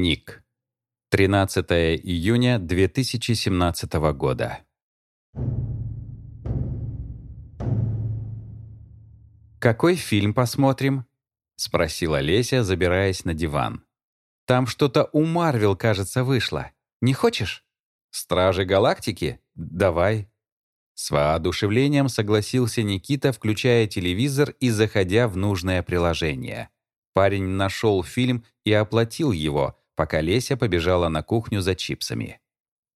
Ник. 13 июня 2017 года. «Какой фильм посмотрим?» — спросила Леся, забираясь на диван. «Там что-то у Марвел, кажется, вышло. Не хочешь?» «Стражи Галактики? Давай». С воодушевлением согласился Никита, включая телевизор и заходя в нужное приложение. Парень нашел фильм и оплатил его, пока Леся побежала на кухню за чипсами.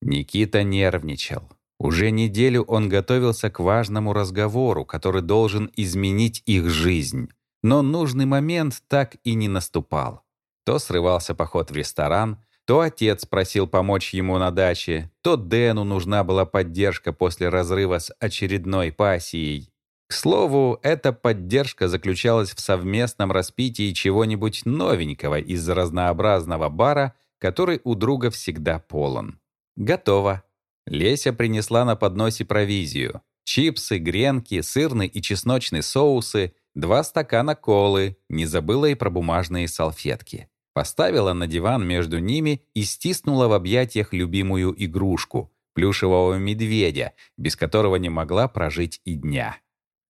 Никита нервничал. Уже неделю он готовился к важному разговору, который должен изменить их жизнь. Но нужный момент так и не наступал. То срывался поход в ресторан, то отец просил помочь ему на даче, то Дэну нужна была поддержка после разрыва с очередной пассией. К слову, эта поддержка заключалась в совместном распитии чего-нибудь новенького из разнообразного бара, который у друга всегда полон. Готово. Леся принесла на подносе провизию. Чипсы, гренки, сырный и чесночный соусы, два стакана колы, не забыла и про бумажные салфетки. Поставила на диван между ними и стиснула в объятиях любимую игрушку — плюшевого медведя, без которого не могла прожить и дня.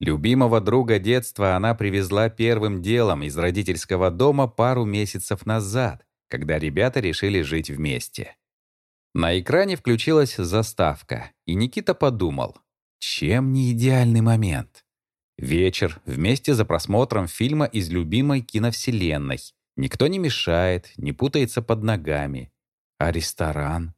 Любимого друга детства она привезла первым делом из родительского дома пару месяцев назад, когда ребята решили жить вместе. На экране включилась заставка, и Никита подумал, чем не идеальный момент? Вечер вместе за просмотром фильма из любимой киновселенной. Никто не мешает, не путается под ногами. А ресторан?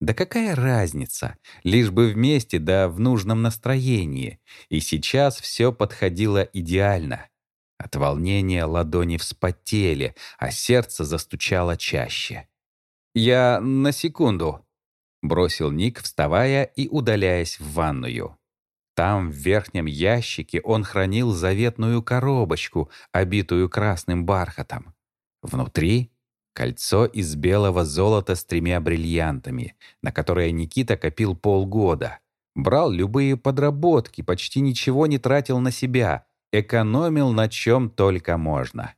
Да какая разница? Лишь бы вместе, да в нужном настроении. И сейчас все подходило идеально. От волнения ладони вспотели, а сердце застучало чаще. «Я на секунду», — бросил Ник, вставая и удаляясь в ванную. Там, в верхнем ящике, он хранил заветную коробочку, обитую красным бархатом. Внутри Кольцо из белого золота с тремя бриллиантами, на которое Никита копил полгода. Брал любые подработки, почти ничего не тратил на себя, экономил на чем только можно.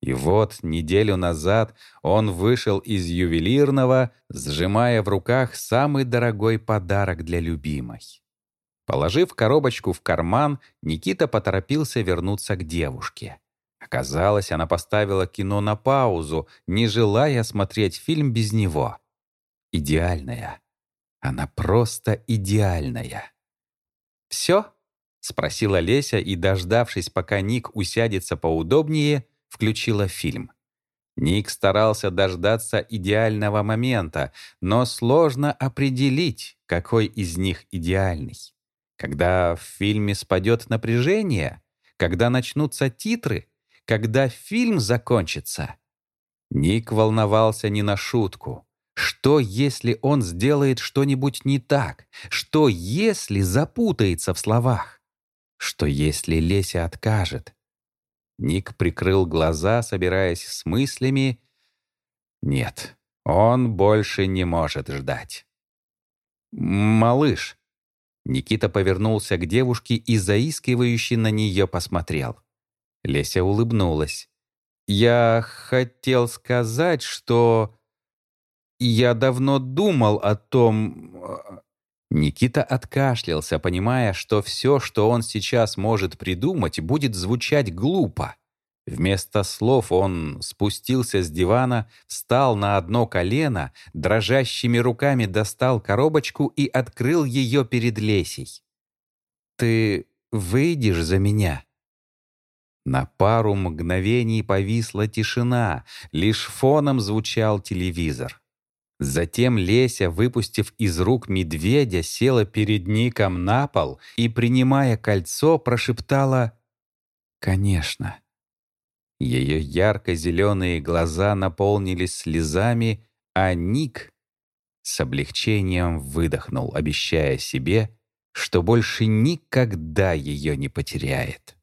И вот неделю назад он вышел из ювелирного, сжимая в руках самый дорогой подарок для любимой. Положив коробочку в карман, Никита поторопился вернуться к девушке. Оказалось, она поставила кино на паузу, не желая смотреть фильм без него. Идеальная. Она просто идеальная. «Все?» — спросила Леся и, дождавшись, пока Ник усядется поудобнее, включила фильм. Ник старался дождаться идеального момента, но сложно определить, какой из них идеальный. Когда в фильме спадет напряжение, когда начнутся титры — когда фильм закончится. Ник волновался не на шутку. Что, если он сделает что-нибудь не так? Что, если запутается в словах? Что, если Леся откажет? Ник прикрыл глаза, собираясь с мыслями. Нет, он больше не может ждать. «Малыш!» Никита повернулся к девушке и заискивающе на нее посмотрел. Леся улыбнулась. «Я хотел сказать, что я давно думал о том...» э, Никита откашлялся, понимая, что все, что он сейчас может придумать, будет звучать глупо. Вместо слов он спустился с дивана, встал на одно колено, дрожащими руками достал коробочку и открыл ее перед Лесей. «Ты выйдешь за меня?» На пару мгновений повисла тишина, лишь фоном звучал телевизор. Затем Леся, выпустив из рук медведя, села перед Ником на пол и, принимая кольцо, прошептала «Конечно». Ее ярко-зеленые глаза наполнились слезами, а Ник с облегчением выдохнул, обещая себе, что больше никогда ее не потеряет.